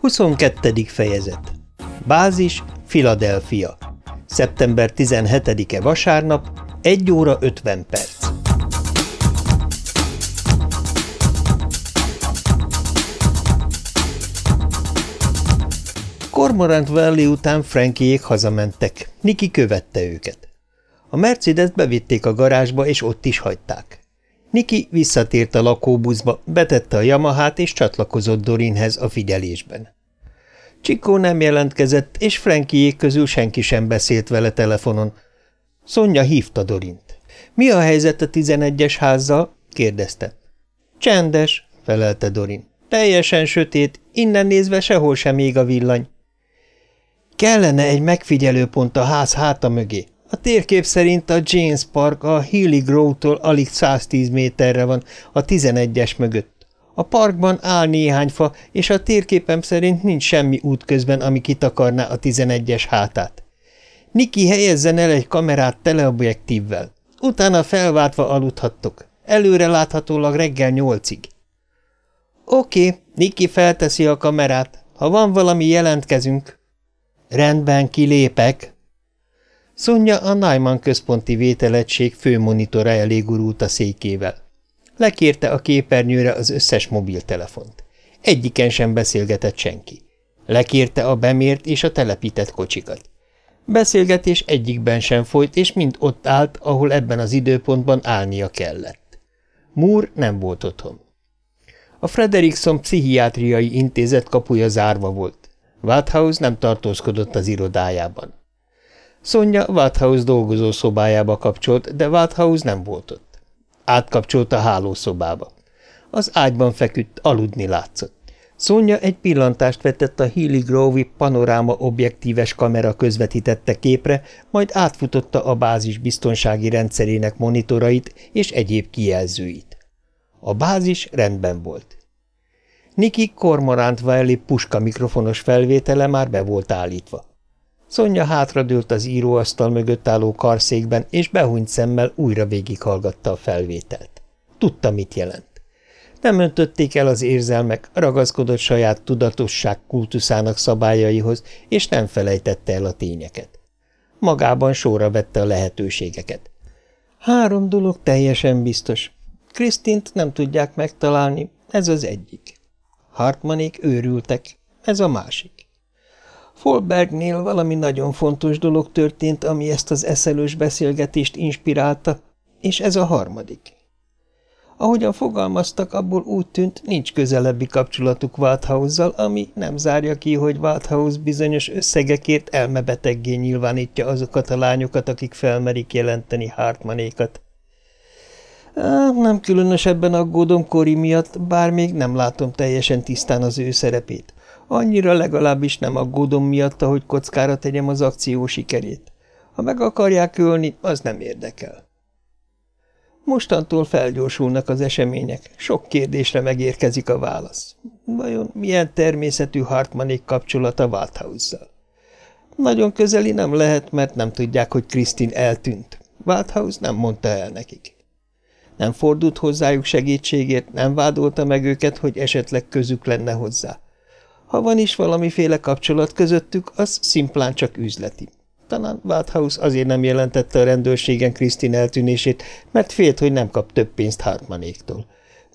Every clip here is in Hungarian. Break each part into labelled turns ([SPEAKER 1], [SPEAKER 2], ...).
[SPEAKER 1] 22. fejezet Bázis, Philadelphia Szeptember 17-e vasárnap, 1 óra 50 perc Cormorant Valley után Frankiék hazamentek, Niki követte őket. A Mercedes bevitték a garázsba, és ott is hagyták. Niki visszatért a lakóbuszba, betette a Yamahát, és csatlakozott Dorinhez a figyelésben. Csikó nem jelentkezett, és Frankiék közül senki sem beszélt vele telefonon. Szonya hívta Dorint. – Mi a helyzet a tizenegyes házzal? – kérdezte. – Csendes – felelte Dorin. – Teljesen sötét, innen nézve sehol sem ég a villany. – Kellene egy megfigyelőpont a ház háta mögé, a térkép szerint a James Park a Healy Grove-tól alig 110 méterre van, a 11-es mögött. A parkban áll néhány fa, és a térképem szerint nincs semmi út közben, ami kitakarná a 11-es hátát. Niki helyezzen el egy kamerát teleobjektívvel. Utána felváltva aludhattok. Előre láthatólag reggel nyolcig. Oké, okay, Niki felteszi a kamerát. Ha van valami, jelentkezünk. Rendben, kilépek, Szonya a Naiman központi vételegység főmonitora elé gurult a székével. Lekérte a képernyőre az összes mobiltelefont. Egyiken sem beszélgetett senki. Lekérte a bemért és a telepített kocsikat. Beszélgetés egyikben sem folyt, és mind ott állt, ahol ebben az időpontban állnia kellett. Moore nem volt otthon. A Frederickson pszichiátriai intézet kapuja zárva volt. Wathouse nem tartózkodott az irodájában. Szonya Wathouse dolgozó szobájába kapcsolt, de Wathouse nem volt ott. Átkapcsolt a hálószobába. Az ágyban feküdt, aludni látszott. Szonya egy pillantást vetett a Healy Grove panoráma objektíves kamera közvetítette képre, majd átfutotta a bázis biztonsági rendszerének monitorait és egyéb kijelzőit. A bázis rendben volt. Niki Cormorant Valley puska mikrofonos felvétele már be volt állítva. Szonya hátradőlt az íróasztal mögött álló karszékben, és behúnyt szemmel újra végighallgatta a felvételt. Tudta, mit jelent. Nem öntötték el az érzelmek, ragaszkodott saját tudatosság kultuszának szabályaihoz, és nem felejtette el a tényeket. Magában sorra vette a lehetőségeket. Három dolog teljesen biztos. Krisztint nem tudják megtalálni, ez az egyik. Hartmanék őrültek, ez a másik. Folbergnél valami nagyon fontos dolog történt, ami ezt az eszelős beszélgetést inspirálta, és ez a harmadik. Ahogyan fogalmaztak, abból úgy tűnt, nincs közelebbi kapcsolatuk walthouse ami nem zárja ki, hogy Walthouse bizonyos összegekért elmebeteggé nyilvánítja azokat a lányokat, akik felmerik jelenteni Hartmanékat. Nem különösebben aggódom Kori miatt, bár még nem látom teljesen tisztán az ő szerepét. Annyira legalábbis nem aggódom miatta, hogy kockára tegyem az akció sikerét. Ha meg akarják ölni, az nem érdekel. Mostantól felgyorsulnak az események, sok kérdésre megérkezik a válasz. Vajon milyen természetű Hartmanék kapcsolata Walthouse-zal? Nagyon közeli nem lehet, mert nem tudják, hogy Krisztin eltűnt. Walthouse nem mondta el nekik. Nem fordult hozzájuk segítségért, nem vádolta meg őket, hogy esetleg közük lenne hozzá. Ha van is valamiféle kapcsolat közöttük, az szimplán csak üzleti. Talán Walthouse azért nem jelentette a rendőrségen Krisztin eltűnését, mert félt, hogy nem kap több pénzt Hartmanéktól.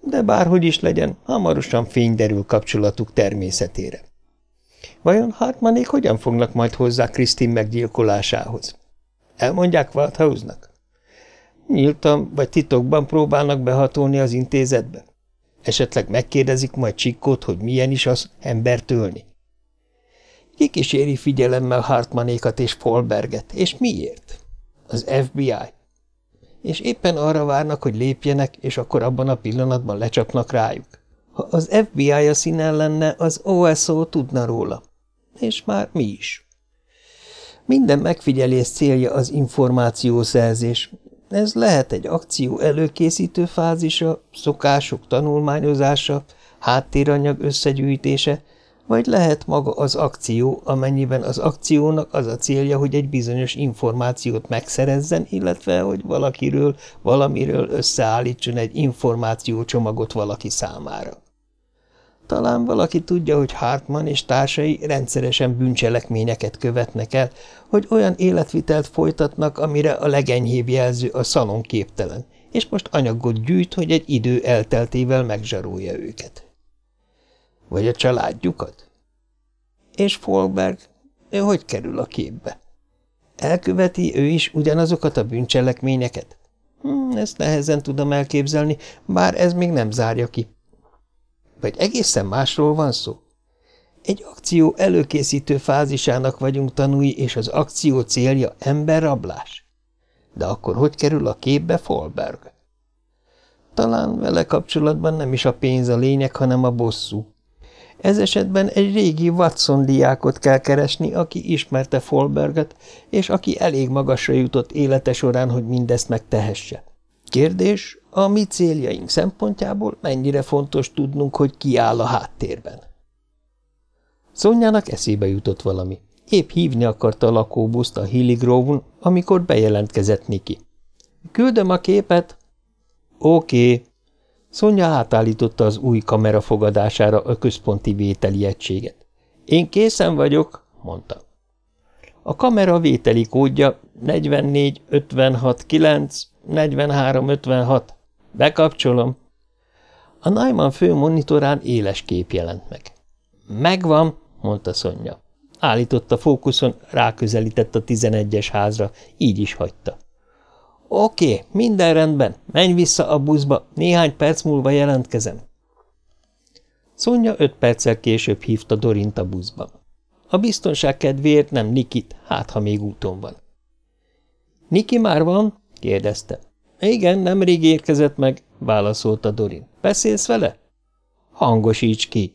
[SPEAKER 1] De bárhogy is legyen, hamarosan fény derül kapcsolatuk természetére. Vajon Hartmanék hogyan fognak majd hozzá Krisztin meggyilkolásához? Elmondják Walthouse-nak? Nyíltan vagy titokban próbálnak behatolni az intézetbe? Esetleg megkérdezik majd Csikkót, hogy milyen is az embert ölni. Kikíséri figyelemmel Hartmanékat és Folberget, és miért? Az FBI. És éppen arra várnak, hogy lépjenek, és akkor abban a pillanatban lecsapnak rájuk. Ha az FBI a színen lenne, az OSO tudna róla. És már mi is. Minden megfigyelés célja az információszerzés, ez lehet egy akció előkészítő fázisa, szokások tanulmányozása, háttéranyag összegyűjtése, vagy lehet maga az akció, amennyiben az akciónak az a célja, hogy egy bizonyos információt megszerezzen, illetve hogy valakiről, valamiről összeállítson egy információcsomagot valaki számára. Talán valaki tudja, hogy Hartman és társai rendszeresen bűncselekményeket követnek el, hogy olyan életvitelt folytatnak, amire a legenyhébb jelző a szalon képtelen, és most anyagot gyűjt, hogy egy idő elteltével megzsarolja őket. Vagy a családjukat? És Folberg, ő hogy kerül a képbe? Elköveti ő is ugyanazokat a bűncselekményeket? Hm, ezt nehezen tudom elképzelni, bár ez még nem zárja ki. Vagy egészen másról van szó? Egy akció előkészítő fázisának vagyunk tanúi, és az akció célja emberrablás? De akkor hogy kerül a képbe Folberg? Talán vele kapcsolatban nem is a pénz a lényeg, hanem a bosszú. Ez esetben egy régi Watson diákot kell keresni, aki ismerte Folberget, és aki elég magasra jutott élete során, hogy mindezt megtehesse. Kérdés, a mi céljaink szempontjából mennyire fontos tudnunk, hogy ki áll a háttérben. Szonyának eszébe jutott valami. Épp hívni akarta a lakóbuszt a Hilly Grove-n, amikor bejelentkezett Niki. Küldöm a képet. Oké. Okay. Szonya átállította az új kamera fogadására a központi vételi egységet. Én készen vagyok, mondta. A kamera vételi kódja 44 56 9 43 56. Bekapcsolom. A Neumann fő monitorán éles kép jelent meg. Megvan, mondta Szonya. Állította fókuszon, ráközelített a tizenegyes házra, így is hagyta. Oké, minden rendben, menj vissza a buszba, néhány perc múlva jelentkezem. Szonya öt perccel később hívta Dorint a buszba. A biztonság kedvéért nem Nikit, hát ha még úton van. Niki már van? kérdezte. Igen, nemrég érkezett meg, válaszolta Dorin. Beszélsz vele? Hangosíts ki.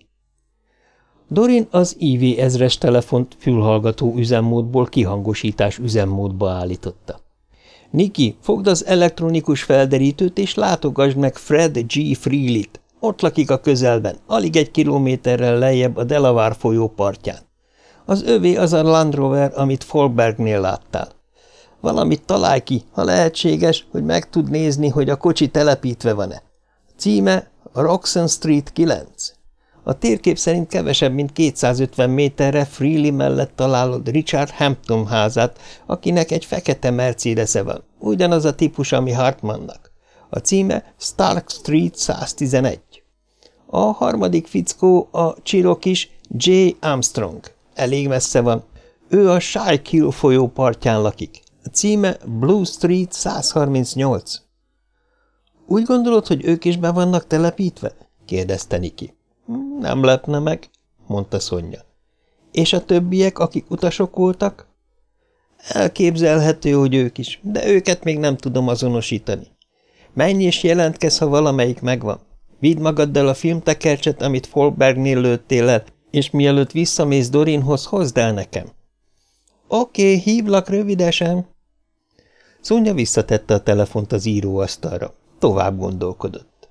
[SPEAKER 1] Dorin az IV ezres telefont fülhallgató üzemmódból kihangosítás üzemmódba állította. Niki, fogd az elektronikus felderítőt, és látogasd meg Fred G. Freelit. Ott lakik a közelben, alig egy kilométerrel lejjebb a Delaware folyó partján. Az övé az a Land Rover, amit Folkbergnél láttál. Valamit találj ki, ha lehetséges, hogy meg tud nézni, hogy a kocsi telepítve van-e. Címe Roxon Street 9. A térkép szerint kevesebb, mint 250 méterre Freely mellett találod Richard Hampton házát, akinek egy fekete mercedes -e van, ugyanaz a típus, ami Hartmannak. A címe Stark Street 111. A harmadik fickó a csirokis J. Armstrong. Elég messze van. Ő a Shykill folyó partján lakik. A címe Blue Street 138. Úgy gondolod, hogy ők is be vannak telepítve? kérdezte Niki. Nem lepne meg, mondta Szonya. És a többiek, akik utasok voltak? Elképzelhető, hogy ők is, de őket még nem tudom azonosítani. Menj és jelentkez, ha valamelyik megvan. Vidd magaddal a filmtekercset, amit Folkbergnél lőttél el, és mielőtt visszamész Dorinhoz, hozd el nekem. Oké, hívlak rövidesen. Szonya visszatette a telefont az íróasztalra. Tovább gondolkodott.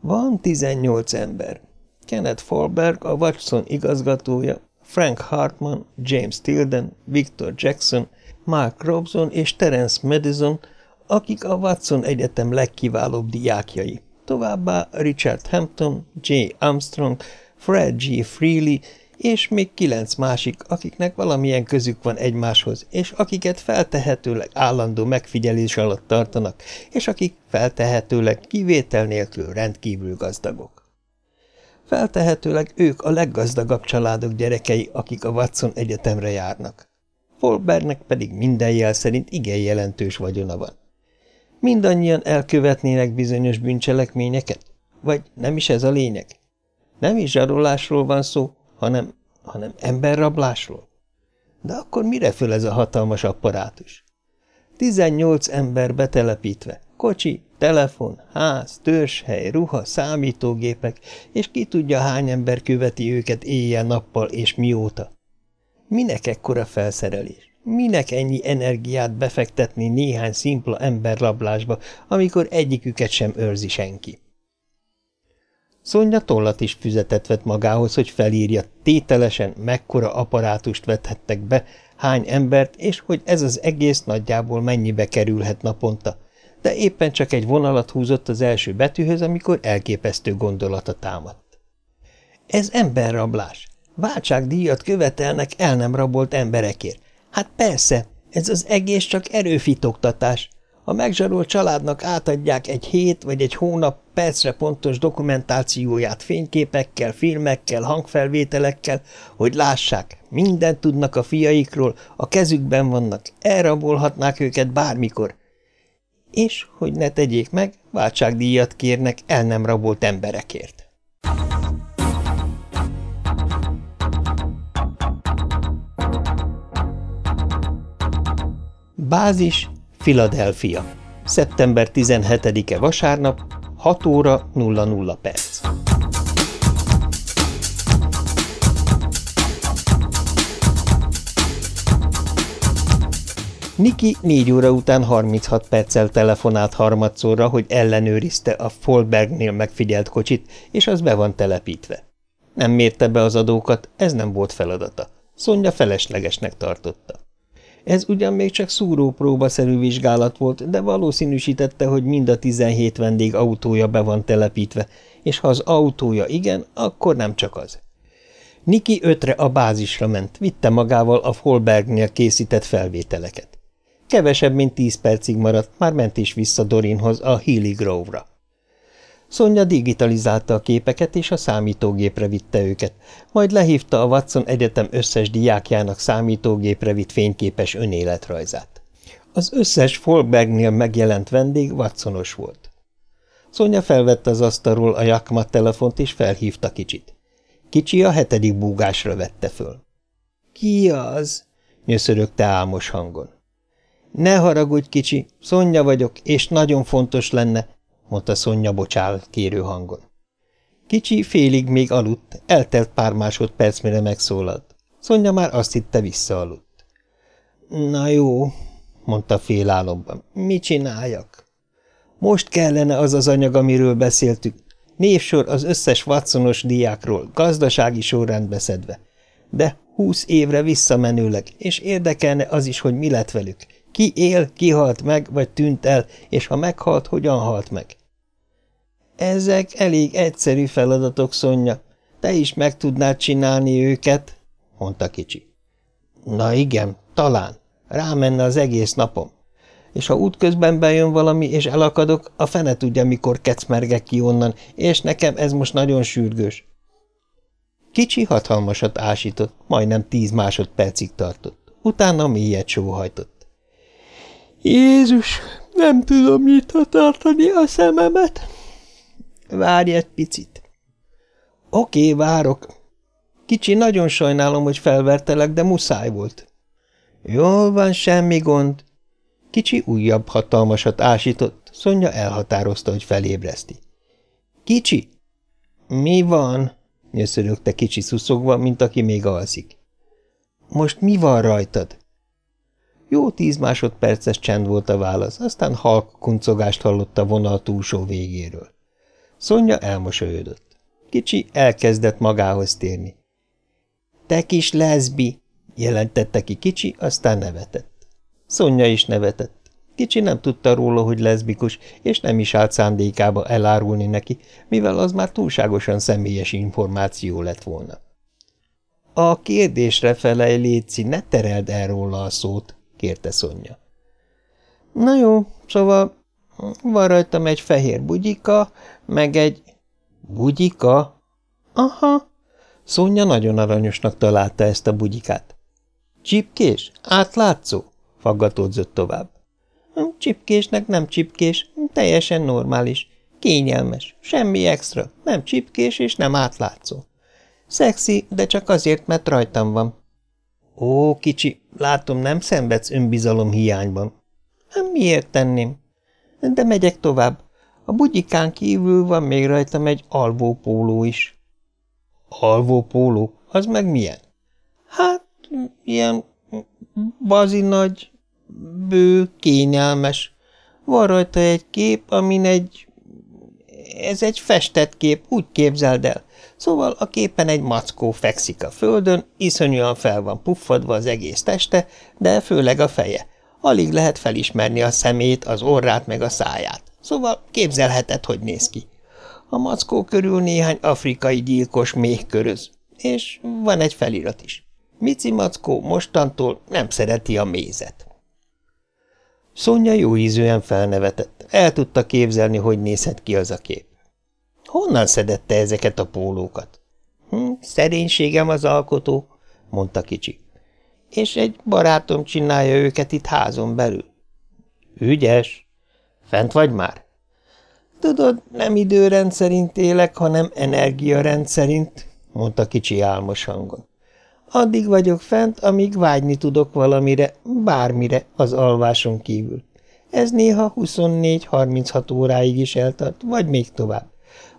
[SPEAKER 1] Van tizennyolc ember. Kenneth Folberg, a Watson igazgatója, Frank Hartman, James Tilden, Victor Jackson, Mark Robson és Terence Madison, akik a Watson Egyetem legkiválóbb diákjai. Továbbá Richard Hampton, J. Armstrong, Fred G. Freely és még kilenc másik, akiknek valamilyen közük van egymáshoz, és akiket feltehetőleg állandó megfigyelés alatt tartanak, és akik feltehetőleg kivétel nélkül rendkívül gazdagok. Feltehetőleg ők a leggazdagabb családok gyerekei, akik a Watson Egyetemre járnak. Folbergnek pedig minden jel szerint igen jelentős vagyona van. Mindannyian elkövetnének bizonyos bűncselekményeket? Vagy nem is ez a lényeg? Nem is zsarolásról van szó, hanem, hanem emberrablásról? De akkor mire föl ez a hatalmas apparátus? Tizennyolc ember betelepítve, kocsi, telefon, ház, törzshely, ruha, számítógépek, és ki tudja, hány ember követi őket éjjel-nappal és mióta. Minek ekkora felszerelés? Minek ennyi energiát befektetni néhány szimpla emberrablásba, amikor egyiküket sem őrzi senki? Szonya tollat is füzetet vett magához, hogy felírja tételesen, mekkora apparátust vethettek be, hány embert, és hogy ez az egész nagyjából mennyibe kerülhet naponta, de éppen csak egy vonalat húzott az első betűhöz, amikor elképesztő gondolata támadt. Ez emberrablás. Váltságdíjat követelnek el nem rabolt emberekért. Hát persze, ez az egész csak erőfitoktatás. A megzsarolt családnak átadják egy hét vagy egy hónap percre pontos dokumentációját fényképekkel, filmekkel, hangfelvételekkel, hogy lássák, mindent tudnak a fiaikról, a kezükben vannak, elrabolhatnák őket bármikor. És, hogy ne tegyék meg, váltságdíjat kérnek el nem rabolt emberekért. Bázis, Philadelphia. Szeptember 17-e vasárnap, 6 óra 00 perc. Niki négy óra után 36 perccel telefonált harmadszorra, hogy ellenőrizte a Folbergnél megfigyelt kocsit, és az be van telepítve. Nem mérte be az adókat, ez nem volt feladata. Szonya feleslegesnek tartotta. Ez ugyan még csak szúrópróbaszerű vizsgálat volt, de valószínűsítette, hogy mind a 17 vendég autója be van telepítve, és ha az autója igen, akkor nem csak az. Niki ötre a bázisra ment, vitte magával a Holbergnél készített felvételeket. Kevesebb, mint tíz percig maradt, már ment is vissza Dorinhoz a Healy Grove-ra. Szonya digitalizálta a képeket, és a számítógépre vitte őket, majd lehívta a Watson Egyetem összes diákjának számítógépre vitt fényképes önéletrajzát. Az összes Folkbergnél megjelent vendég Watsonos volt. Szonya felvette az asztalról a Jakmat telefont, és felhívta kicsit. Kicsi a hetedik búgásra vette föl. – Ki az? – nyöszörögte álmos hangon. – Ne haragudj, kicsi, Szonya vagyok, és nagyon fontos lenne, mondta Szonya bocsál kérő hangon. Kicsi félig még aludt, eltelt pár másodperc, mire megszólalt. Szonya már azt hitte visszaaludt. Na jó, mondta félálomban, mit csináljak? Most kellene az az anyag, amiről beszéltük. Névsor az összes vatszonos diákról, gazdasági sorrendbe szedve. De húsz évre visszamenőleg, és érdekelne az is, hogy mi lett velük. Ki él, ki halt meg, vagy tűnt el, és ha meghalt, hogyan halt meg. Ezek elég egyszerű feladatok, Szonya. Te is meg tudnád csinálni őket, mondta kicsi. Na igen, talán. Rámenne az egész napom. És ha útközben bejön valami, és elakadok, a fene tudja, mikor kecmergek ki onnan, és nekem ez most nagyon sürgős. Kicsi hatalmasat ásított, majdnem tíz másodpercig tartott. Utána mélyet sóhajtott. Jézus, nem tudom nyitva tartani a szememet. Várj egy picit. Oké, várok. Kicsi, nagyon sajnálom, hogy felvertelek, de muszáj volt. Jól van, semmi gond. Kicsi újabb hatalmasat ásított, Szonya elhatározta, hogy felébreszti. Kicsi? Mi van? nyöszörögte kicsi szuszogva, mint aki még alszik. Most mi van rajtad? Jó tíz másodperces csend volt a válasz, aztán halk kuncogást hallott a vonal túlsó végéről. Szonya elmosolyodott. Kicsi elkezdett magához térni. – Te kis leszbi! – jelentette ki kicsi, aztán nevetett. Szonya is nevetett. Kicsi nem tudta róla, hogy leszbikus, és nem is állt szándékába elárulni neki, mivel az már túlságosan személyes információ lett volna. – A kérdésre felej, Léci, ne tereld el róla a szót – kérte Szonya. – Na jó, szóval van rajtam egy fehér bugyika, meg egy... Bugyika? Aha. Szonya nagyon aranyosnak találta ezt a bugyikát. Csipkés? Átlátszó? Faggatódzott tovább. Hm, csipkésnek nem csipkés, teljesen normális. Kényelmes, semmi extra, nem csipkés és nem átlátszó. Szexi, de csak azért, mert rajtam van. Ó, kicsi, látom, nem szenvedsz önbizalom hiányban. Hm, miért tenném? De megyek tovább. A bugyikán kívül van még rajtam egy alvópóló is. Alvópóló? Az meg milyen? Hát, ilyen bazi nagy, bő, kényelmes. Van rajta egy kép, amin egy... Ez egy festett kép, úgy képzeld el. Szóval a képen egy mackó fekszik a földön, iszonyúan fel van puffadva az egész teste, de főleg a feje. Alig lehet felismerni a szemét, az orrát meg a száját. Szóval képzelheted, hogy néz ki. A mackó körül néhány afrikai gyilkos még köröz, és van egy felirat is. Mici mackó mostantól nem szereti a mézet. Szonya jó ízűen felnevetett. El tudta képzelni, hogy nézhet ki az a kép. Honnan szedette ezeket a pólókat? Hm, szerénységem az alkotó, mondta kicsi. És egy barátom csinálja őket itt házon belül. Ügyes. Fent vagy már? Tudod, nem időrend szerint élek, hanem energiarend szerint, mondta kicsi álmos hangon. Addig vagyok fent, amíg vágyni tudok valamire, bármire az alváson kívül. Ez néha 24-36 óráig is eltart, vagy még tovább.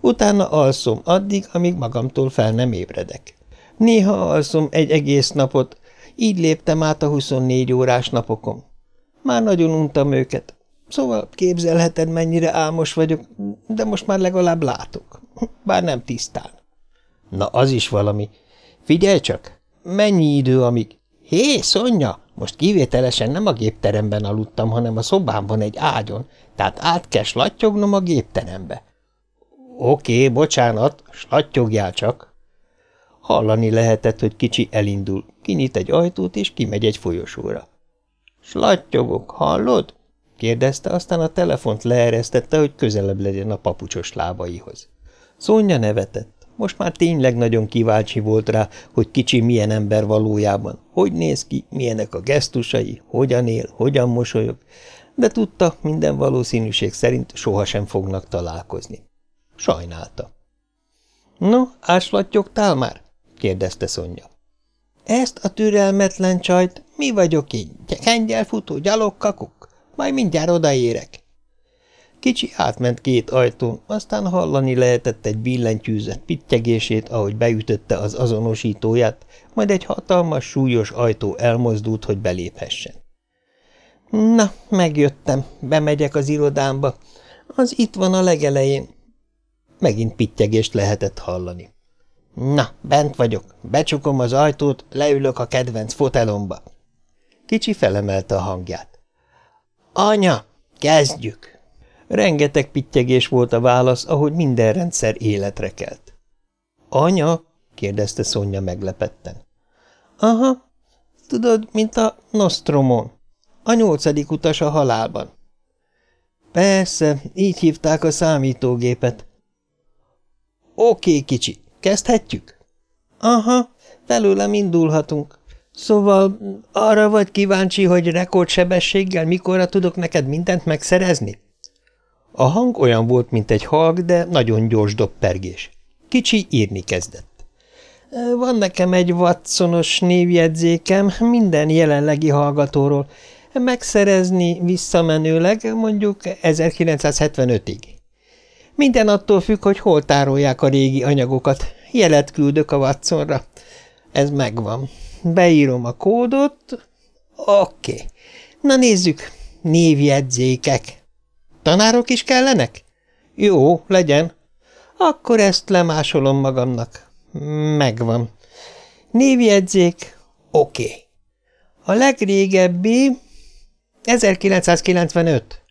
[SPEAKER 1] Utána alszom addig, amíg magamtól fel nem ébredek. Néha alszom egy egész napot, így léptem át a 24 órás napokon. Már nagyon untam őket. Szóval képzelheted, mennyire álmos vagyok, de most már legalább látok. Bár nem tisztán. Na, az is valami. Figyelj csak! Mennyi idő, amíg... Hé, Szonya! Most kivételesen nem a gépteremben aludtam, hanem a szobámban egy ágyon, tehát át kell slattyognom a gépterembe. Oké, bocsánat, slatyogjál csak. Hallani lehetett, hogy kicsi elindul, kinyit egy ajtót, és kimegy egy folyosóra. Slattyogok, hallod? kérdezte, aztán a telefont leeresztette, hogy közelebb legyen a papucsos lábaihoz. Szonya nevetett. Most már tényleg nagyon kíváncsi volt rá, hogy kicsi milyen ember valójában, hogy néz ki, milyenek a gesztusai, hogyan él, hogyan mosolyog, de tudta, minden valószínűség szerint sohasem fognak találkozni. Sajnálta. – No, áslattyogtál már? – kérdezte Szonya. – Ezt a türelmetlen csajt, mi vagyok én, kengyelfutó gyalogkakuk? Majd mindjárt odaérek. Kicsi átment két ajtón, aztán hallani lehetett egy billentyűzet pittyegését, ahogy beütötte az azonosítóját, majd egy hatalmas, súlyos ajtó elmozdult, hogy beléphessen. Na, megjöttem, bemegyek az irodámba. Az itt van a legelején. Megint pittyegést lehetett hallani. Na, bent vagyok, becsukom az ajtót, leülök a kedvenc fotelomba. Kicsi felemelte a hangját. Anya, kezdjük! Rengeteg pittyegés volt a válasz, ahogy minden rendszer életre kelt. – Anya? – kérdezte Szonya meglepetten. – Aha, tudod, mint a Nostromon. A nyolcadik utas a halálban. – Persze, így hívták a számítógépet. – Oké, kicsi, kezdhetjük? – Aha, felőlem indulhatunk. Szóval arra vagy kíváncsi, hogy rekordsebességgel mikorra tudok neked mindent megszerezni? A hang olyan volt, mint egy halk, de nagyon gyors doppergés. Kicsi írni kezdett. Van nekem egy Watsonos névjegyzékem minden jelenlegi hallgatóról. Megszerezni visszamenőleg mondjuk 1975-ig. Minden attól függ, hogy hol tárolják a régi anyagokat. Jelet küldök a Watsonra. Ez megvan. Beírom a kódot. Oké. Okay. Na nézzük. Névjegyzékek. Tanárok is kellenek? Jó, legyen. Akkor ezt lemásolom magamnak. Megvan. Névjegyzék? Oké. Okay. A legrégebbi 1995.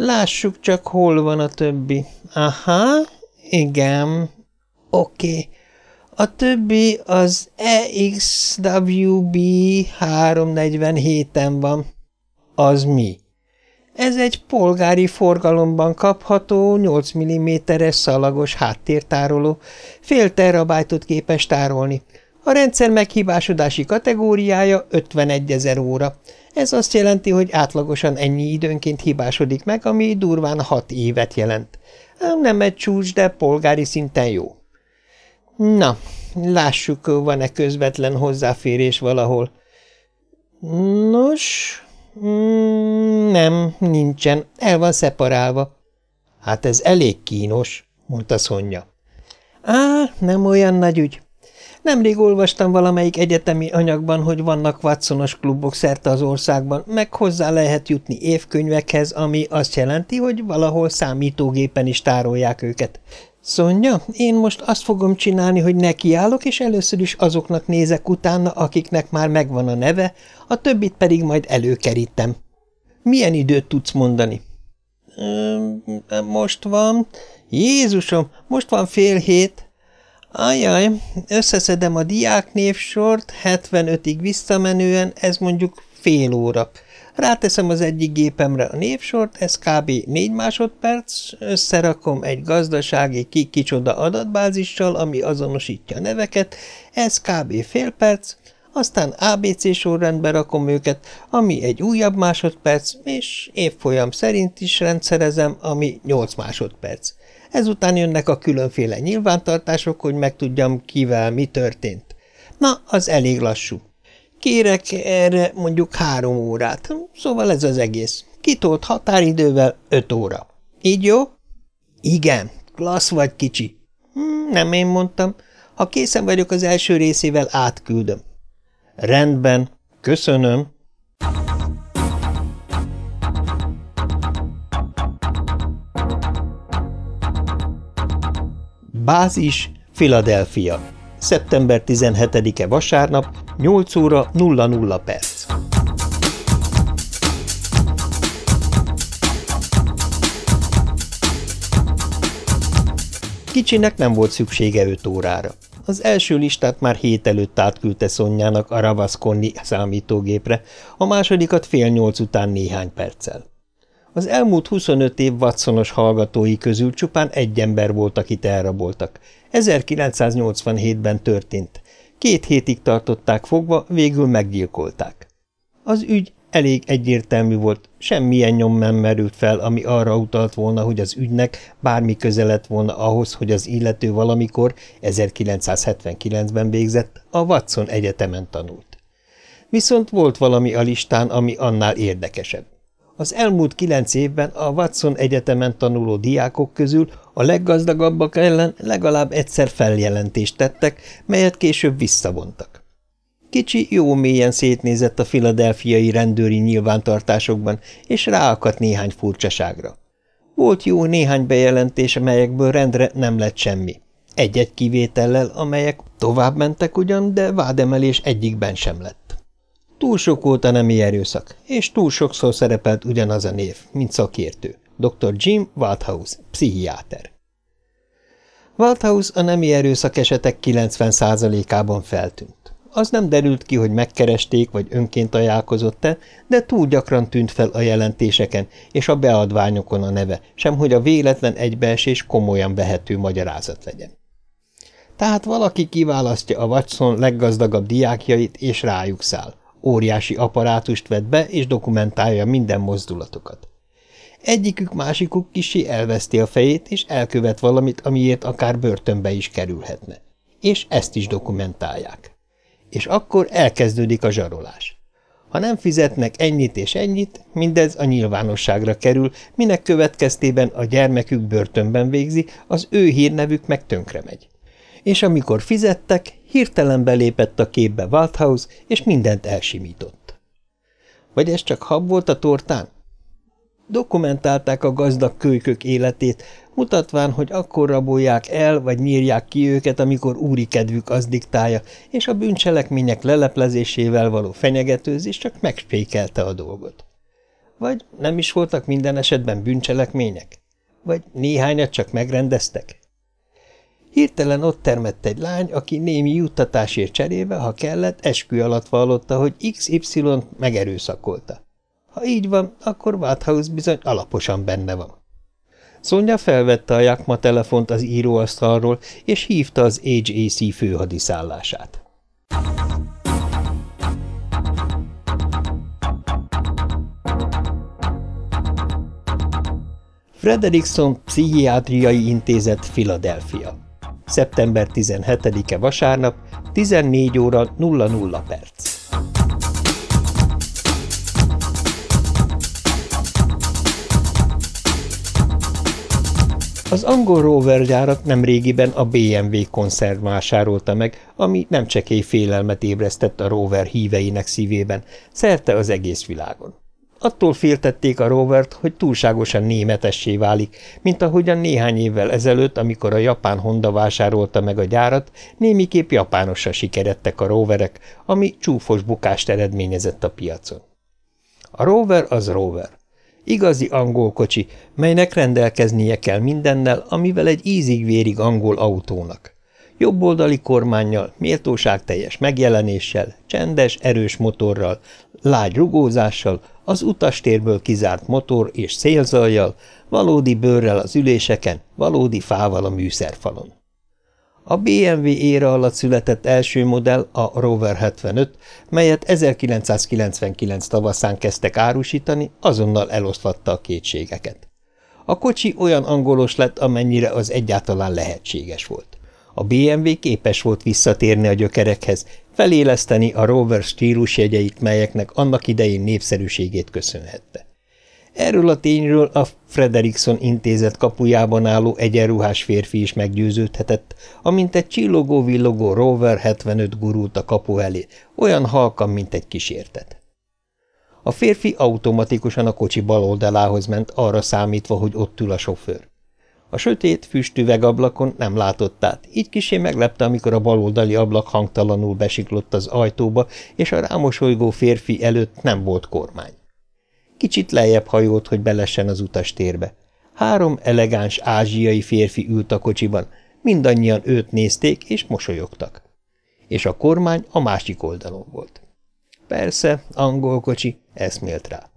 [SPEAKER 1] Lássuk csak, hol van a többi. Aha, igen. Oké. Okay. A többi az EXWB 347-en van. Az mi? Ez egy polgári forgalomban kapható 8 mm-es szalagos háttértároló, fél terabájtot képes tárolni. A rendszer meghibásodási kategóriája 51 ezer óra. Ez azt jelenti, hogy átlagosan ennyi időnként hibásodik meg, ami durván 6 évet jelent. Nem egy csúcs, de polgári szinten jó. Na, lássuk, van-e közvetlen hozzáférés valahol. Nos, Mm, nem, nincsen, el van szeparálva. Hát ez elég kínos, mondta Szonya. Á, nem olyan nagy ügy. Nemrég olvastam valamelyik egyetemi anyagban, hogy vannak Watsonos klubok szerte az országban, meg hozzá lehet jutni évkönyvekhez, ami azt jelenti, hogy valahol számítógépen is tárolják őket. Szonya, én most azt fogom csinálni, hogy nekiállok, és először is azoknak nézek utána, akiknek már megvan a neve, a többit pedig majd előkerítem. Milyen időt tudsz mondani? Most van, Jézusom, most van fél hét. Ajaj, összeszedem a diáknévsort, 75-ig visszamenően, ez mondjuk fél óra. Ráteszem az egyik gépemre a névsort, ez kb. 4 másodperc, összerakom egy gazdasági ki-kicsoda adatbázissal, ami azonosítja a neveket, ez kb. fél perc, aztán ABC sorrendbe rakom őket, ami egy újabb másodperc, és évfolyam szerint is rendszerezem, ami 8 másodperc. Ezután jönnek a különféle nyilvántartások, hogy megtudjam, kivel mi történt. Na, az elég lassú. Kérek erre mondjuk három órát, szóval ez az egész. Kitolt határidővel öt óra. Így jó? Igen, klassz vagy kicsi. Hm, nem én mondtam. Ha készen vagyok az első részével, átküldöm. Rendben, köszönöm. Bázis, Philadelphia. Szeptember 17-e vasárnap, 8 óra 00 perc. Kicsinek nem volt szüksége 5 órára. Az első listát már hét előtt átküldte Szonyának a Ravasconni számítógépre, a másodikat fél nyolc után néhány perccel. Az elmúlt 25 év Watsonos hallgatói közül csupán egy ember volt, akit elraboltak. 1987-ben történt. Két hétig tartották fogva, végül meggyilkolták. Az ügy elég egyértelmű volt, semmilyen nyom nem merült fel, ami arra utalt volna, hogy az ügynek bármi köze lett volna ahhoz, hogy az illető valamikor, 1979-ben végzett, a Watson Egyetemen tanult. Viszont volt valami a listán, ami annál érdekesebb. Az elmúlt kilenc évben a Watson Egyetemen tanuló diákok közül a leggazdagabbak ellen legalább egyszer feljelentést tettek, melyet később visszavontak. Kicsi jó mélyen szétnézett a filadelfiai rendőri nyilvántartásokban, és ráakadt néhány furcsaságra. Volt jó néhány bejelentés, melyekből rendre nem lett semmi. Egy-egy kivétellel, amelyek tovább mentek ugyan, de vádemelés egyikben sem lett. Túl sok volt a erőszak, és túl sokszor szerepelt ugyanaz a név, mint szakértő. Dr. Jim Walthouse, pszichiáter. Walthouse a nemi erőszak esetek 90%-ában feltűnt. Az nem derült ki, hogy megkeresték, vagy önként ajánlkozott-e, de túl gyakran tűnt fel a jelentéseken és a beadványokon a neve, sem hogy a véletlen egybeesés komolyan vehető magyarázat legyen. Tehát valaki kiválasztja a Watson leggazdagabb diákjait, és rájuk száll. Óriási apparátust vet be, és dokumentálja minden mozdulatokat. Egyikük másikuk kisi elveszti a fejét, és elkövet valamit, amiért akár börtönbe is kerülhetne. És ezt is dokumentálják és akkor elkezdődik a zsarolás. Ha nem fizetnek ennyit és ennyit, mindez a nyilvánosságra kerül, minek következtében a gyermekük börtönben végzi, az ő hírnevük meg tönkre megy. És amikor fizettek, hirtelen belépett a képbe Walthouse, és mindent elsimított. Vagy ez csak hab volt a tortán? Dokumentálták a gazdag kölykök életét, mutatván, hogy akkor rabolják el, vagy nyírják ki őket, amikor úri kedvük az diktálja, és a bűncselekmények leleplezésével való fenyegetőzés csak megspékelte a dolgot. Vagy nem is voltak minden esetben bűncselekmények? Vagy néhányat csak megrendeztek? Hirtelen ott termett egy lány, aki némi juttatásért cserébe, ha kellett, eskü alatt vallotta, hogy XY-t megerőszakolta. Ha így van, akkor Wathouse bizony alaposan benne van. Szonya felvette a Jakma telefont az íróasztalról, és hívta az HAC főhadiszállását. Frederickson Pszichiátriai Intézet, Philadelphia. Szeptember 17-e vasárnap, 14 óra 00 perc. Az angol Rover gyárat nemrégiben a BMW koncerv vásárolta meg, ami nem csekély félelmet ébresztett a Rover híveinek szívében, szerte az egész világon. Attól féltették a Rovert, hogy túlságosan németessé válik, mint ahogyan néhány évvel ezelőtt, amikor a japán Honda vásárolta meg a gyárat, némiképp japánosra sikeredtek a Roverek, ami csúfos bukást eredményezett a piacon. A Rover az Rover Igazi angol kocsi, melynek rendelkeznie kell mindennel, amivel egy ízig-vérig angol autónak. Jobboldali kormányjal, méltóságteljes megjelenéssel, csendes, erős motorral, lágy rugózással, az utastérből kizárt motor és szélzajjal, valódi bőrrel az üléseken, valódi fával a műszerfalon. A BMW éra alatt született első modell a Rover 75, melyet 1999 tavaszán kezdtek árusítani, azonnal eloszlatta a kétségeket. A kocsi olyan angolos lett, amennyire az egyáltalán lehetséges volt. A BMW képes volt visszatérni a gyökerekhez, feléleszteni a Rover stílusjegyeit, melyeknek annak idején népszerűségét köszönhette. Erről a tényről a Frederickson intézet kapujában álló egyenruhás férfi is meggyőződhetett, amint egy csillogó-villogó Rover 75 gurult a kapu elé, olyan halkan, mint egy kísértet. A férfi automatikusan a kocsi bal oldalához ment, arra számítva, hogy ott ül a sofőr. A sötét, füstüvegablakon nem látott át, így kisé meglepte, amikor a baloldali ablak hangtalanul besiklott az ajtóba, és a rámosolygó férfi előtt nem volt kormány. Kicsit lejjebb hajolt, hogy belessen az utastérbe. Három elegáns ázsiai férfi ült a kocsiban, mindannyian őt nézték és mosolyogtak. És a kormány a másik oldalon volt. Persze, angol kocsi, eszmélt rá.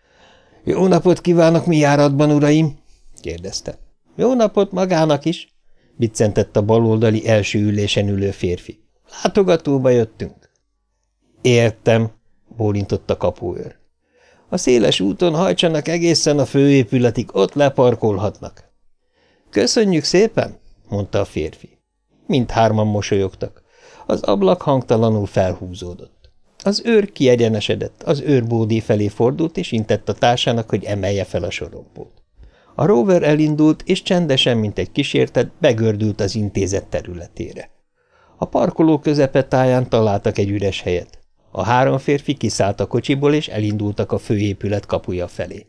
[SPEAKER 1] – Jó napot kívánok, mi járatban, uraim? – kérdezte. – Jó napot magának is! – biccentett a baloldali első ülésen ülő férfi. – Látogatóba jöttünk. – Értem – bólintott a kapuőr. A széles úton hajtsanak egészen a főépületig, ott leparkolhatnak. Köszönjük szépen, mondta a férfi. Mindhárman mosolyogtak. Az ablak hangtalanul felhúzódott. Az őr kiegyenesedett, az őrbódé felé fordult, és intett a társának, hogy emelje fel a sorompót. A rover elindult, és csendesen, mint egy kísértet, begördült az intézet területére. A parkoló közepetáján találtak egy üres helyet. A három férfi kiszállt a kocsiból, és elindultak a főépület kapuja felé.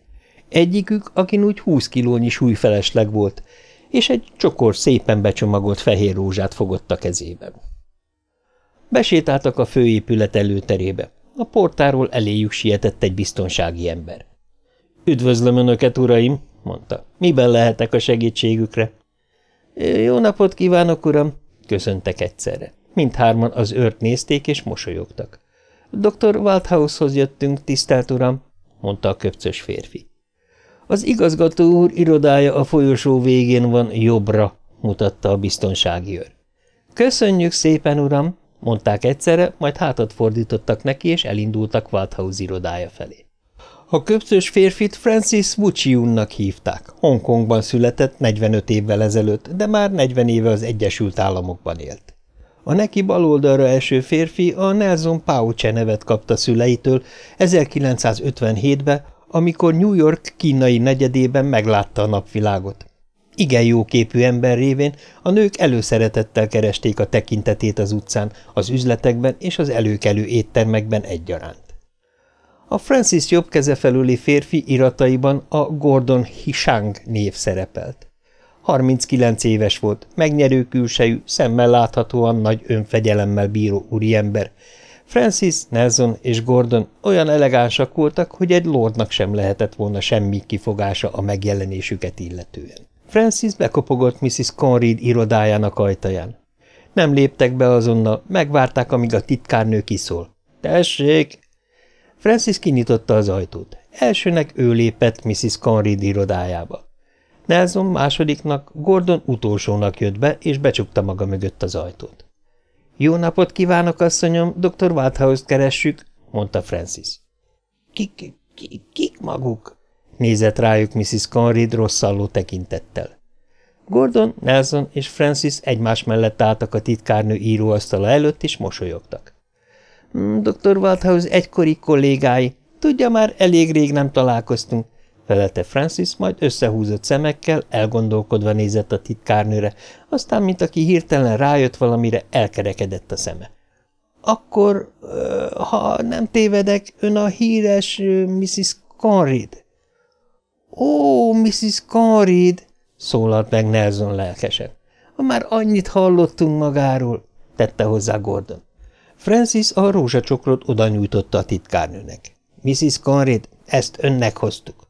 [SPEAKER 1] Egyikük, akin úgy húsz kilónyi súlyfelesleg volt, és egy csokor szépen becsomagolt fehér rózsát fogott a kezében. Besétáltak a főépület előterébe. A portáról eléjük sietett egy biztonsági ember. – Üdvözlöm Önöket, uraim! – mondta. – Miben lehetek a segítségükre? – Jó napot kívánok, uram! – köszöntek egyszerre. Mindhárman az őrt nézték és mosolyogtak. Dr. Waldhaushoz jöttünk, tisztelt uram, mondta a köpcös férfi. Az igazgató úr irodája a folyosó végén van jobbra, mutatta a biztonsági őr. Köszönjük szépen, uram, mondták egyszerre, majd hátat fordítottak neki, és elindultak Waldhaus irodája felé. A köpcös férfit Francis Wuchiunnak hívták. Hongkongban született 45 évvel ezelőtt, de már 40 éve az Egyesült Államokban élt. A neki baloldalra eső férfi a Nelson Pauce nevet kapta szüleitől 1957-ben, amikor New York kínai negyedében meglátta a napvilágot. Igen jó képű ember révén a nők előszeretettel keresték a tekintetét az utcán, az üzletekben és az előkelő éttermekben egyaránt. A Francis jobb keze felüli férfi irataiban a Gordon Hishang név szerepelt. 39 éves volt, megnyerő külsejű, szemmel láthatóan nagy önfegyelemmel bíró úriember. Francis, Nelson és Gordon olyan elegánsak voltak, hogy egy lordnak sem lehetett volna semmi kifogása a megjelenésüket illetően. Francis bekopogott Mrs. Conrid irodájának ajtaján. Nem léptek be azonnal, megvárták, amíg a titkárnő kiszól. – Tessék! Francis kinyitotta az ajtót. Elsőnek ő lépett Mrs. Conrid irodájába. Nelson másodiknak, Gordon utolsónak jött be, és becsukta maga mögött az ajtót. – Jó napot kívánok, asszonyom, dr. Walthouse-t keressük, mondta Francis. Kik, kik, kik maguk? nézett rájuk Mrs. Conrid rosszalló tekintettel. Gordon, Nelson és Francis egymás mellett álltak a titkárnő íróasztala előtt, és mosolyogtak. Hmm, – Dr. Walthouse egykori kollégái. Tudja, már elég rég nem találkoztunk felelte Francis, majd összehúzott szemekkel, elgondolkodva nézett a titkárnőre, aztán, mint aki hirtelen rájött valamire, elkerekedett a szeme. Akkor, ha nem tévedek, ön a híres Mrs. Conrid? Ó, Mrs. Conrid, szólalt meg Nelson lelkesen. Már annyit hallottunk magáról, tette hozzá Gordon. Francis a rózsacsokrot oda nyújtotta a titkárnőnek. Mrs. Conrid, ezt önnek hoztuk.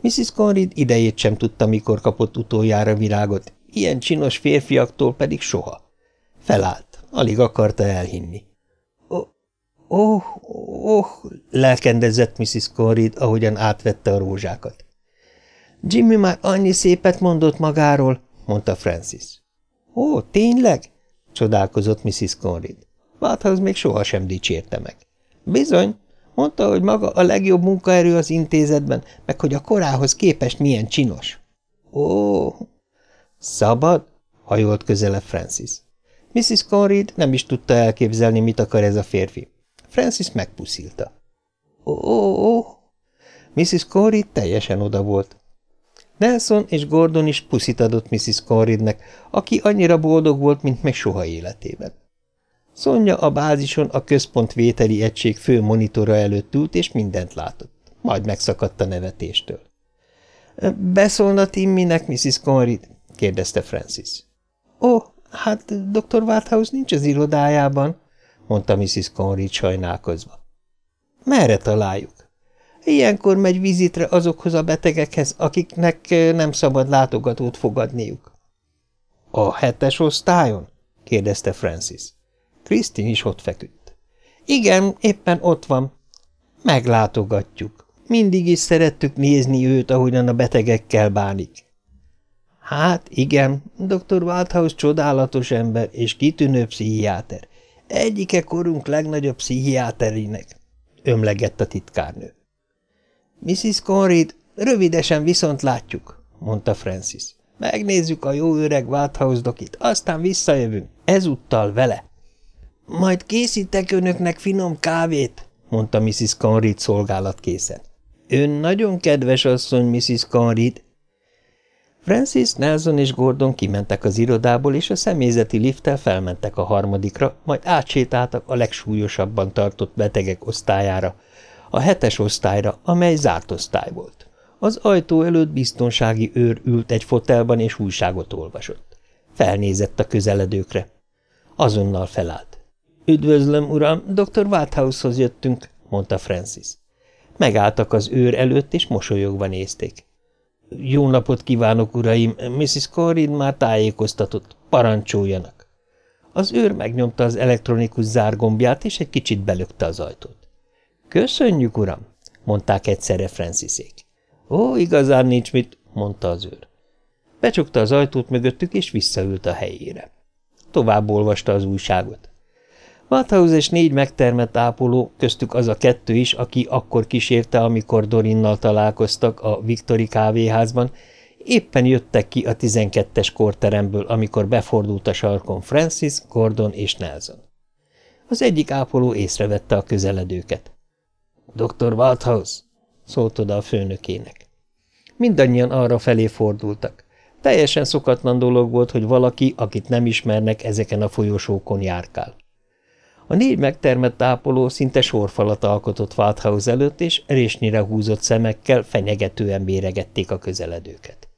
[SPEAKER 1] Mrs. Conrid idejét sem tudta, mikor kapott utoljára virágot, ilyen csinos férfiaktól pedig soha. Felállt, alig akarta elhinni. Oh, oh, oh, lelkendezett Mrs. Conrid, ahogyan átvette a rózsákat. Jimmy már annyi szépet mondott magáról, mondta Francis. Ó, tényleg? csodálkozott Mrs. Conrid. Wathouse még sohasem dicsérte meg. Bizony, mondta, hogy maga a legjobb munkaerő az intézetben, meg hogy a korához képest milyen csinos. Ó, szabad? hajolt közelebb Francis. Mrs. Conrid nem is tudta elképzelni, mit akar ez a férfi. Francis megpuszilta. Ó, ó, ó. Mrs. Conrid teljesen oda volt. Nelson és Gordon is puszit adott Mrs. Conridnek, aki annyira boldog volt, mint még soha életében. Szonya a bázison a központ vételi egység fő monitora előtt ült, és mindent látott. Majd megszakadt a nevetéstől. – Beszólna Timminek, Mrs. Conrid? – kérdezte Francis. – Ó, hát dr. Warthouse nincs az irodájában – mondta Mrs. Conrid sajnálkozva. – Merre találjuk? Ilyenkor megy vizitre azokhoz a betegekhez, akiknek nem szabad látogatót fogadniuk. – A hetes osztályon? – kérdezte Francis. Krisztin is ott feküdt. – Igen, éppen ott van. – Meglátogatjuk. Mindig is szerettük nézni őt, ahogyan a betegekkel bánik. – Hát, igen, dr. Waldhaus csodálatos ember és kitűnő pszichiáter. Egyike korunk legnagyobb pszichiáterinek – ömlegett a titkárnő. Mrs. Conrid, rövidesen viszont látjuk, mondta Francis. Megnézzük a jó öreg Walthouse dokit, aztán visszajövünk, ezúttal vele. Majd készítek önöknek finom kávét, mondta Mrs. Conrid szolgálatkészen. Ön nagyon kedves asszony, Mrs. Conrid. Francis, Nelson és Gordon kimentek az irodából, és a személyzeti lifttel felmentek a harmadikra, majd átsétáltak a legsúlyosabban tartott betegek osztályára, a hetes osztályra, amely zárt osztály volt. Az ajtó előtt biztonsági őr ült egy fotelban és újságot olvasott. Felnézett a közeledőkre. Azonnal felállt. – Üdvözlöm, uram, dr. Wathouse-hoz jöttünk – mondta Francis. Megálltak az őr előtt, és mosolyogva nézték. – Jó napot kívánok, uraim! Mrs. Corrin már tájékoztatott. Parancsoljanak! Az őr megnyomta az elektronikus zárgombját, és egy kicsit belökte az ajtót. Köszönjük, uram, mondták egyszerre Franciszék. Ó, igazán nincs mit, mondta az őr. Becsukta az ajtót mögöttük, és visszaült a helyére. Tovább olvasta az újságot. Wathouse és négy megtermett ápoló, köztük az a kettő is, aki akkor kísérte, amikor Dorinnal találkoztak a Victory kávéházban, éppen jöttek ki a tizenkettes korteremből, amikor befordult a sarkon Francis, Gordon és Nelson. Az egyik ápoló észrevette a közeledőket. Dr. Walthouse, szólt oda a főnökének. Mindannyian arra felé fordultak. Teljesen szokatlan dolog volt, hogy valaki, akit nem ismernek, ezeken a folyosókon járkál. A négy megtermett ápoló szinte sorfalat alkotott Walthouse előtt, és résnyire húzott szemekkel fenyegetően béregették a közeledőket.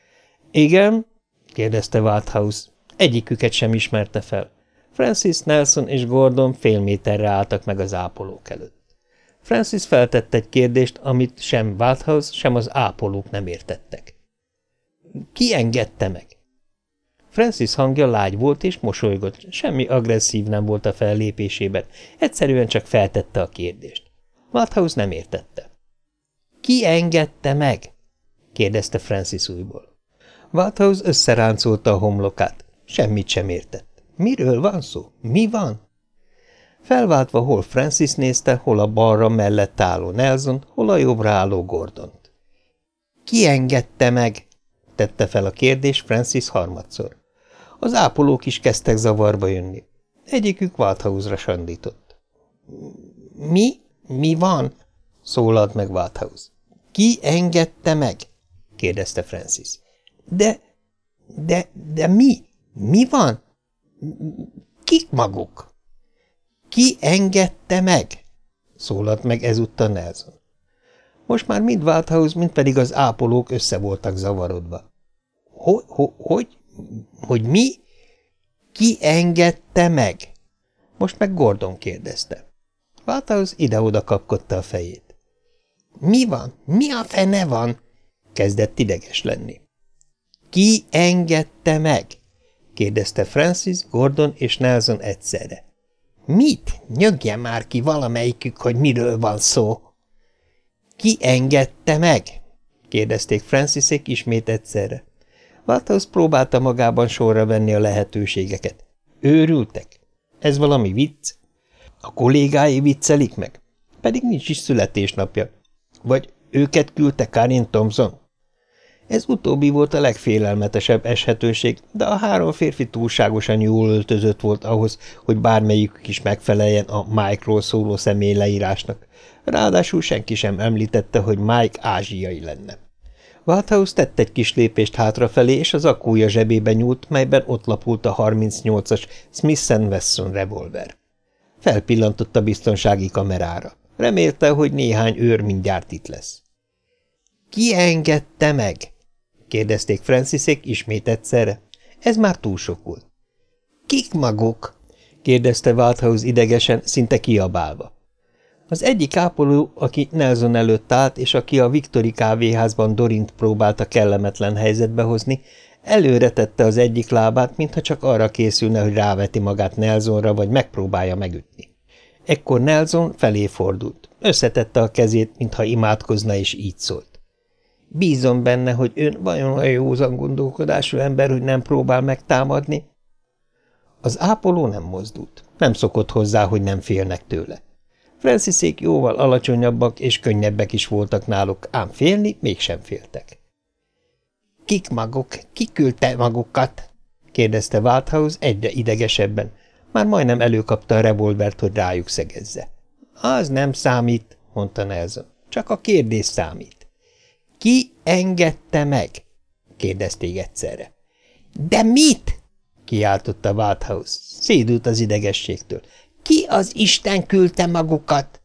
[SPEAKER 1] – Igen? – kérdezte Walthouse. Egyiküket sem ismerte fel. Francis Nelson és Gordon fél méterre álltak meg az ápolók előtt. Francis feltett egy kérdést, amit sem Walthouse, sem az ápolók nem értettek. Ki engedte meg? Francis hangja lágy volt és mosolygott, semmi agresszív nem volt a fellépésében, egyszerűen csak feltette a kérdést. Walthouse nem értette. Ki engedte meg? kérdezte Francis újból. Walthouse összeráncolta a homlokát. Semmit sem értett. Miről van szó? Mi van? felváltva hol Francis nézte, hol a balra mellett álló Nelson, hol a jobbra álló Gordont. – Ki engedte meg? – tette fel a kérdés Francis harmadszor. Az ápolók is kezdtek zavarba jönni. Egyikük Walthouse-ra sandított. – Mi? Mi van? – szólalt meg Walthouse. – Ki engedte meg? – kérdezte Francis. – De, de, de mi? Mi van? Kik maguk? – ki engedte meg? szólalt meg ezúttal Nelson. Most már mind Walthouse, mind pedig az ápolók össze voltak zavarodva. Hogy, hogy, hogy, mi? Ki engedte meg? Most meg Gordon kérdezte. Walthouse ide-oda kapkodta a fejét. Mi van? Mi a fene van? Kezdett ideges lenni. Ki engedte meg? kérdezte Francis, Gordon és Nelson egyszerre. Mit? Nyögje már ki valamelyikük, hogy miről van szó. Ki engedte meg? kérdezték Francisék ismét egyszerre. Walthouse próbálta magában sorra venni a lehetőségeket. Őrültek? Ez valami vicc? A kollégái viccelik meg? Pedig nincs is születésnapja. Vagy őket küldte Karin Thompson? Ez utóbbi volt a legfélelmetesebb eshetőség, de a három férfi túlságosan jól öltözött volt ahhoz, hogy bármelyikük is megfeleljen a Mike-ról szóló személy leírásnak. Ráadásul senki sem említette, hogy Mike ázsiai lenne. Walthouse tett egy kis lépést hátrafelé, és az akúja zsebébe nyúlt, melyben ott lapult a 38-as Smith Wesson revolver. Felpillantott a biztonsági kamerára. Remélte, hogy néhány őr mindjárt itt lesz. – Ki engedte meg? – kérdezték Francisék ismét egyszerre. Ez már túl sok volt. – Kik maguk? – kérdezte Walthouse idegesen, szinte kiabálva. Az egyik ápoló, aki Nelson előtt állt, és aki a Viktori kávéházban Dorint próbálta kellemetlen helyzetbe hozni, előre tette az egyik lábát, mintha csak arra készülne, hogy ráveti magát Nelsonra, vagy megpróbálja megütni. Ekkor Nelson felé fordult. Összetette a kezét, mintha imádkozna, és így szólt. Bízom benne, hogy ön vajon olyan józan gondolkodású ember, hogy nem próbál megtámadni? Az ápoló nem mozdult. Nem szokott hozzá, hogy nem félnek tőle. Franciszék jóval alacsonyabbak és könnyebbek is voltak náluk, ám félni mégsem féltek. – Kik maguk? Ki küldte magukat? – kérdezte Walthouse egyre idegesebben. Már majdnem előkapta a revolvert, hogy rájuk szegezze. – Az nem számít – mondta Nelson. – Csak a kérdés számít. – Ki engedte meg? – kérdezték egyszerre. – De mit? – kiáltotta Walthouse. Szédült az idegességtől. Ki az Isten küldte magukat?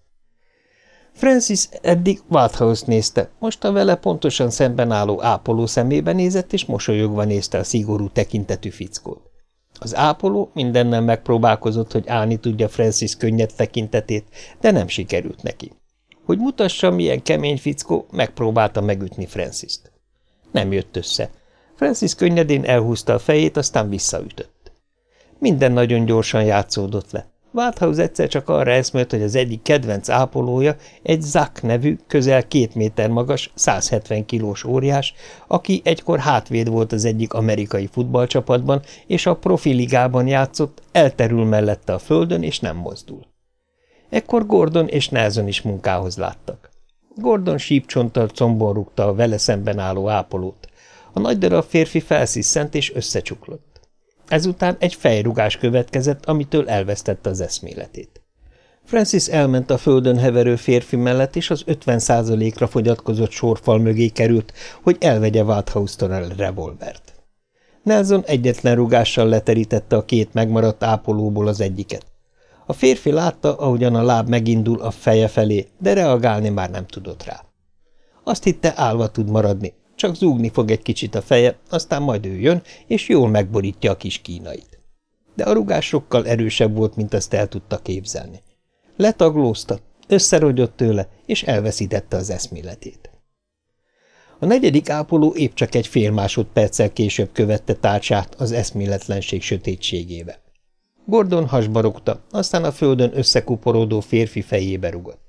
[SPEAKER 1] Francis eddig Walthouse nézte, most a vele pontosan szemben álló ápoló szemébe nézett, és mosolyogva nézte a szigorú tekintetű fickót. Az ápoló mindennel megpróbálkozott, hogy állni tudja Francis könnyed tekintetét, de nem sikerült neki. Hogy mutassa, milyen kemény fickó, megpróbálta megütni Francis-t. Nem jött össze. Francis könnyedén elhúzta a fejét, aztán visszaütött. Minden nagyon gyorsan játszódott le. Walthouse egyszer csak arra eszmélt, hogy az egyik kedvenc ápolója egy Zack nevű, közel két méter magas, 170 kilós óriás, aki egykor hátvéd volt az egyik amerikai futballcsapatban, és a profiligában játszott, elterül mellette a földön, és nem mozdul. Ekkor Gordon és Nelson is munkához láttak. Gordon sípcsonttal combon rúgta a vele szemben álló ápolót. A nagy darab férfi felsziszent és összecsuklott. Ezután egy fejrugás következett, amitől elvesztette az eszméletét. Francis elment a földön heverő férfi mellett, és az 50 százalékra fogyatkozott sorfal mögé került, hogy elvegye Walthouse-tól a revolvert. Nelson egyetlen rugással leterítette a két megmaradt ápolóból az egyiket. A férfi látta, ahogyan a láb megindul a feje felé, de reagálni már nem tudott rá. Azt hitte, állva tud maradni, csak zúgni fog egy kicsit a feje, aztán majd ő jön, és jól megborítja a kis kínait. De a rugás sokkal erősebb volt, mint azt el tudta képzelni. Letaglózta, összerogyott tőle, és elveszítette az eszméletét. A negyedik ápoló épp csak egy fél másodperccel később követte tárcsát az eszméletlenség sötétségébe. Gordon hasbarogta, aztán a földön összekuporodó férfi fejébe rugott.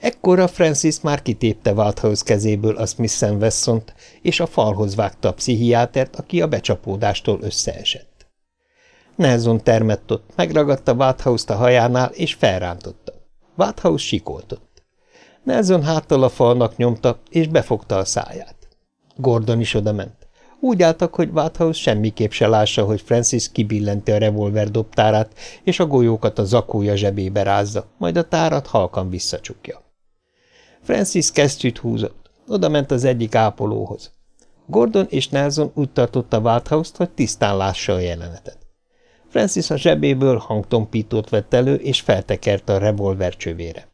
[SPEAKER 1] Ekkora Francis már kitépte Walthouse kezéből a Smith wesson és a falhoz vágta a pszichiátert, aki a becsapódástól összeesett. Nelson termett ott, megragadta Walthouse-t a hajánál, és felrántotta. Walthouse sikoltott. Nelson háttal a falnak nyomta, és befogta a száját. Gordon is odament. Úgy álltak, hogy Walthouse semmiképp se lássa, hogy Francis kibillenti a revolver dobtárát, és a golyókat a zakója zsebébe rázza, majd a tárat halkan visszacsukja. Francis kesztyűt húzott. Oda ment az egyik ápolóhoz. Gordon és Nelson úgy tartotta Walthouse-t, hogy tisztán lássa a jelenetet. Francis a zsebéből hangtompítót vett elő, és feltekerte a revolver csövére.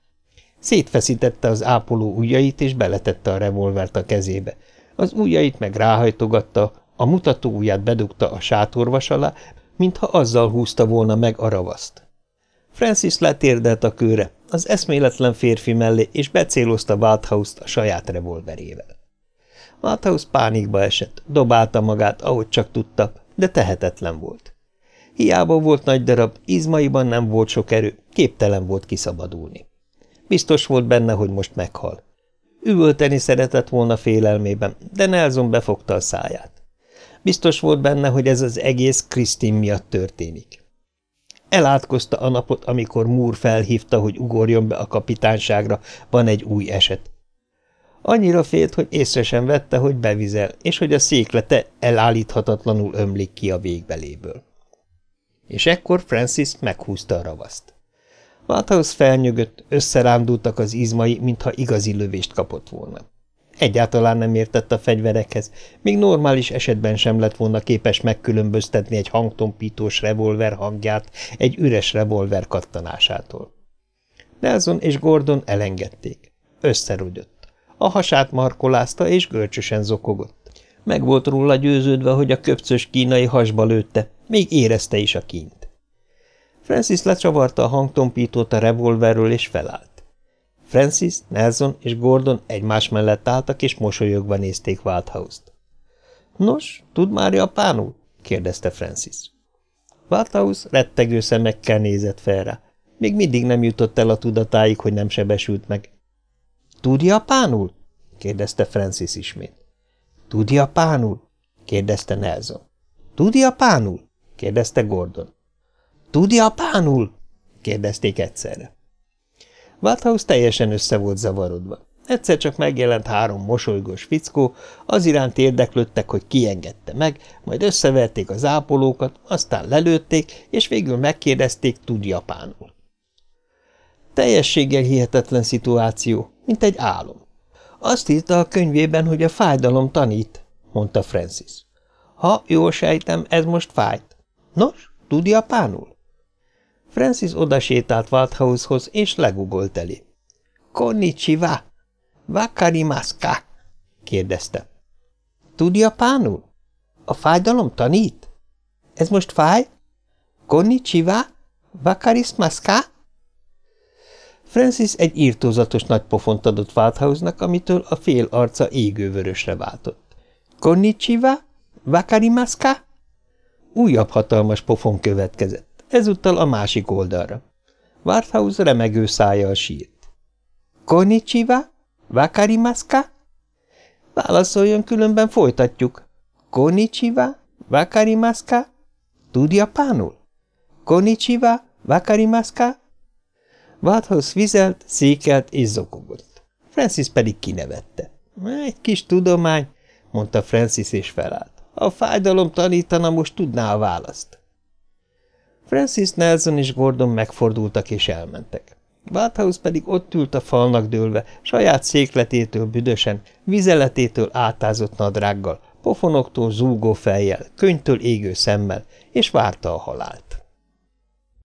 [SPEAKER 1] Szétfeszítette az ápoló ujjait, és beletette a revolvert a kezébe. Az ujjait meg ráhajtogatta, a mutató ujját bedugta a sátorvas alá, mintha azzal húzta volna meg a ravaszt. Francis letérdelt a kőre, az eszméletlen férfi mellé, és becélozta Walthouse-t a saját revolverével. Malthouse pánikba esett, dobálta magát, ahogy csak tudta, de tehetetlen volt. Hiába volt nagy darab, izmaiban nem volt sok erő, képtelen volt kiszabadulni. Biztos volt benne, hogy most meghal. Üvölteni szeretett volna félelmében, de Nelson befogta a száját. Biztos volt benne, hogy ez az egész Krisztin miatt történik. Elátkozta a napot, amikor Moore felhívta, hogy ugorjon be a kapitányságra, van egy új eset. Annyira félt, hogy észre sem vette, hogy bevizel, és hogy a széklete elállíthatatlanul ömlik ki a végbeléből. És ekkor Francis meghúzta a ravaszt. Walthouse felnyögött, összerándultak az izmai, mintha igazi lövést kapott volna. Egyáltalán nem értett a fegyverekhez, még normális esetben sem lett volna képes megkülönböztetni egy hangtompítós revolver hangját egy üres revolver kattanásától. Nelson és Gordon elengedték. Összerúgyott. A hasát markolázta és görcsösen zokogott. Meg volt róla győződve, hogy a köpcös kínai hasba lőtte, még érezte is a kínt. Francis lecsavarta a hangtompítót a revolverről és felállt. Francis, Nelson és Gordon egymás mellett álltak, és mosolyogva nézték Waldhouse-t. – Nos, tud már japánul? – kérdezte Francis. Waldhouse rettegő szemekkel nézett fel rá. Még mindig nem jutott el a tudatáig, hogy nem sebesült meg. – Tud japánul? – kérdezte Francis ismét. – Tud japánul? – kérdezte Nelson. – Tud japánul? – kérdezte Gordon. – Tud japánul? – kérdezték egyszerre. Wathaus teljesen össze volt zavarodva. Egyszer csak megjelent három mosolygós fickó, az iránt érdeklődtek, hogy kiengedte meg, majd összeverték az ápolókat, aztán lelőtték, és végül megkérdezték, tud japánul. Teljességgel hihetetlen szituáció, mint egy álom. Azt írta a könyvében, hogy a fájdalom tanít, mondta Francis. Ha jól sejtem, ez most fájt. Nos, tud japánul? Francis odasétált Walthouse-hoz, és legugolt elé. – Konnichiwa! Wakarimaska! – kérdezte. – Tud japánul? A fájdalom tanít? Ez most fáj? Konnichiwa! Wakarismaska? Francis egy írtózatos nagy pofont adott Walthouse-nak, amitől a fél arca égővörösre váltott. – Konnichiwa! Wakarimaska? Újabb hatalmas pofon következett ezúttal a másik oldalra. Warthouse remegő szájjal sírt. – Konnichiwa? Wakarimaska? – Válaszoljon, különben folytatjuk. – Konnichiwa? Wakarimaska? – Tud japánul? – Konnichiwa? Wakarimaska? Warthouse vizelt, székelt és zokogott. Francis pedig kinevette. – Egy kis tudomány – mondta Francis és felállt. – A fájdalom tanítana, most tudná a választ. Francis Nelson és Gordon megfordultak és elmentek. Walthouse pedig ott ült a falnak dőlve, saját székletétől büdösen, vizeletétől átázott nadrággal, pofonoktól zúgó fejjel, könytől égő szemmel, és várta a halált.